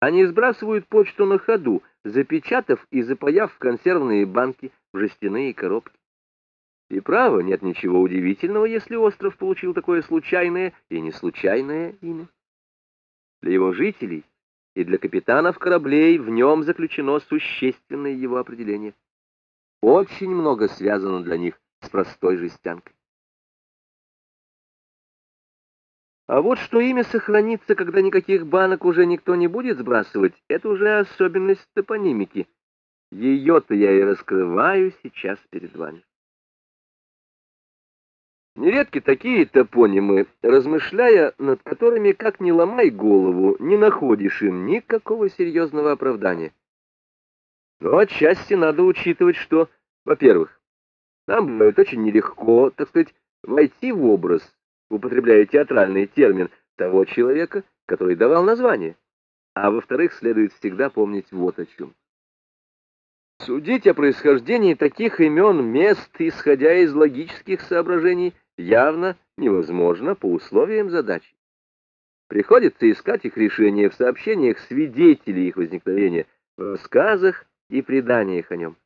Они сбрасывают почту на ходу, запечатав и запаяв в консервные банки, в жестяные коробки. И право, нет ничего удивительного, если остров получил такое случайное и не случайное имя. Для его жителей и для капитанов кораблей в нем заключено существенное его определение. Очень много связано для них с простой жестянкой. А вот что имя сохранится, когда никаких банок уже никто не будет сбрасывать, это уже особенность топонимики. Ее-то я и раскрываю сейчас перед вами. Нередки такие топонимы, размышляя над которыми, как ни ломай голову, не находишь им никакого серьезного оправдания. Но отчасти надо учитывать, что, во-первых, нам бывает очень нелегко, так сказать, войти в образ, употребляя театральный термин, того человека, который давал название. А во-вторых, следует всегда помнить вот о чем. Судить о происхождении таких имен, мест, исходя из логических соображений – явно невозможно по условиям задачи. Приходится искать их решение в сообщениях свидетелей их возникновения, в рассказах и преданиях о нем.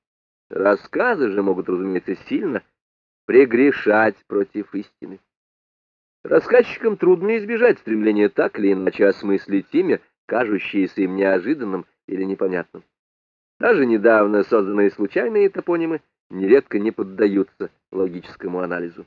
Рассказы же могут, разумеется, сильно прегрешать против истины. Рассказчикам трудно избежать стремления так или иначе осмыслить имя, кажущееся им неожиданным или непонятным. Даже недавно созданные случайные топонимы нередко не поддаются логическому анализу.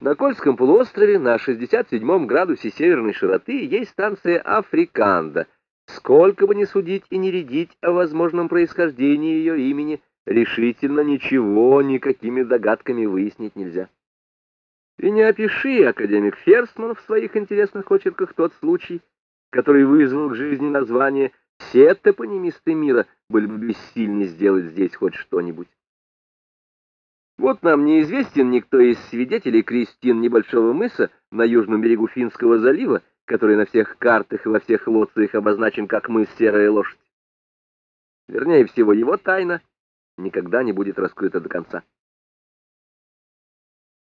На Кольском полуострове на 67 градусе северной широты есть станция Африканда. Сколько бы ни судить и не рядить о возможном происхождении ее имени, решительно ничего никакими догадками выяснить нельзя. И не опиши, академик Ферстман, в своих интересных очерках тот случай, который вызвал к жизни название, все топонимисты мира были бы бессильны сделать здесь хоть что-нибудь. Вот нам неизвестен никто из свидетелей крестин небольшого мыса на южном берегу Финского залива, который на всех картах и во всех лоциях обозначен как мыс Серая Лошадь. Вернее всего, его тайна никогда не будет раскрыта до конца.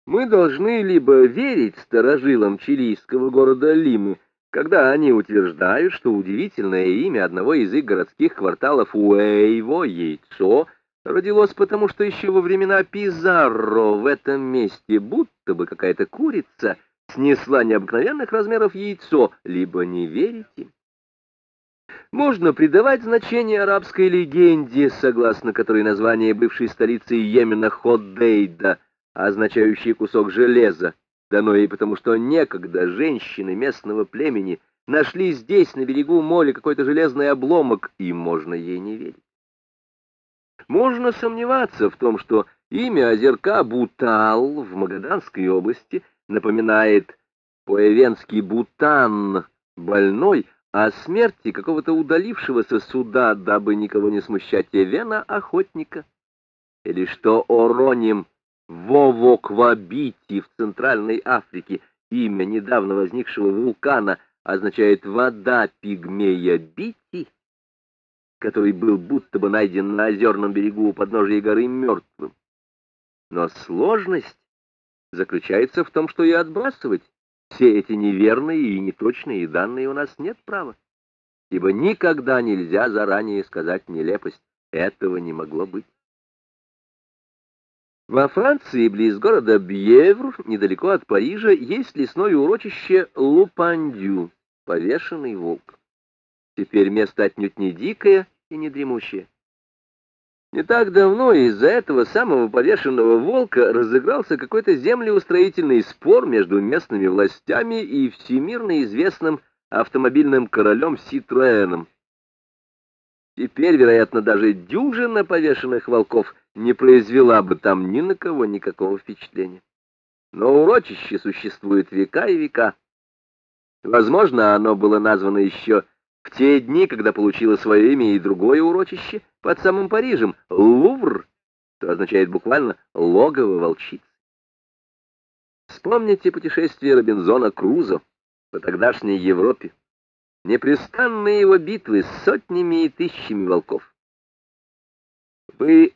Мы должны либо верить старожилам чилийского города Лимы, когда они утверждают, что удивительное имя одного из их городских кварталов Уэйво, Яйцо — родилось потому, что еще во времена Пизарро в этом месте будто бы какая-то курица снесла необыкновенных размеров яйцо, либо не верите. Можно придавать значение арабской легенде, согласно которой название бывшей столицы Йемена Ходейда, означающее кусок железа, дано ей потому, что некогда женщины местного племени нашли здесь, на берегу моря, какой-то железный обломок, и можно ей не верить. Можно сомневаться в том, что имя озерка Бутал в Магаданской области напоминает поэвенский Бутан, больной, о смерти какого-то удалившегося суда, дабы никого не смущать Эвена, охотника. Или что Ороним Вовоквабити в Центральной Африке, имя недавно возникшего вулкана, означает «вода пигмея Бити», который был будто бы найден на озерном берегу у подножия горы мертвым. Но сложность заключается в том, что и отбрасывать все эти неверные и неточные данные у нас нет права, ибо никогда нельзя заранее сказать нелепость. Этого не могло быть. Во Франции, близ города Бьевр, недалеко от Парижа, есть лесное урочище Лупандю, повешенный волк. Теперь место отнюдь не дикое и не дремущее. Не так давно из-за этого самого повешенного волка разыгрался какой-то землеустроительный спор между местными властями и всемирно известным автомобильным королем Ситроэном. Теперь, вероятно, даже дюжина повешенных волков не произвела бы там ни на кого никакого впечатления. Но урочище существует века и века. Возможно, оно было названо еще в те дни, когда получило свое имя и другое урочище под самым Парижем, Лувр, что означает буквально «логово волчицы». Вспомните путешествие Робинзона Крузо по тогдашней Европе, непрестанные его битвы с сотнями и тысячами волков. Вы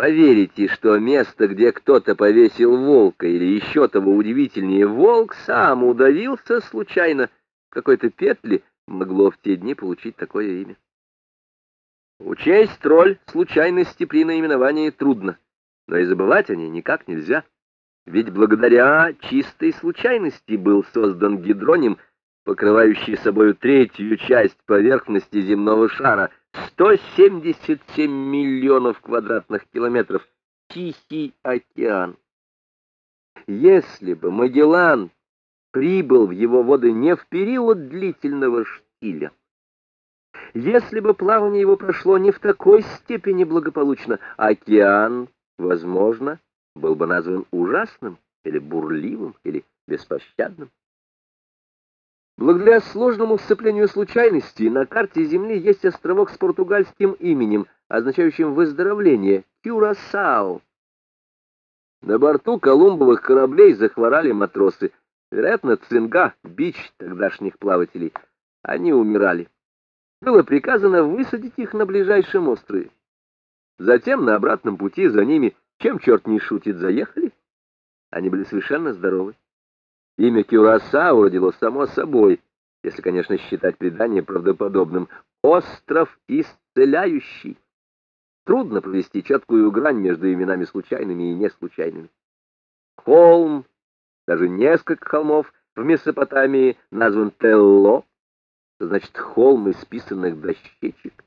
поверите, что место, где кто-то повесил волка, или еще того удивительнее, волк сам удавился случайно какой-то петле, могло в те дни получить такое имя. Учесть роль случайности при наименовании трудно, но и забывать о ней никак нельзя. Ведь благодаря чистой случайности был создан гидроним, покрывающий собою третью часть поверхности земного шара, 177 миллионов квадратных километров, Тихий океан. Если бы Магеллан прибыл в его воды не в период длительного штиля, если бы плавание его прошло не в такой степени благополучно, океан, возможно, был бы назван ужасным или бурливым или беспощадным. Благодаря сложному сцеплению случайностей на карте Земли есть островок с португальским именем, означающим выздоровление — Кюрасао. На борту колумбовых кораблей захворали матросы, вероятно, цинга, бич тогдашних плавателей. Они умирали. Было приказано высадить их на ближайшем острове. Затем на обратном пути за ними, чем черт не шутит, заехали. Они были совершенно здоровы. Имя Кюрасао родилось само собой, если, конечно, считать предание правдоподобным. Остров исцеляющий. Трудно провести четкую грань между именами случайными и неслучайными. Холм, даже несколько холмов в Месопотамии назван Телло, значит холм из писанных дощечек.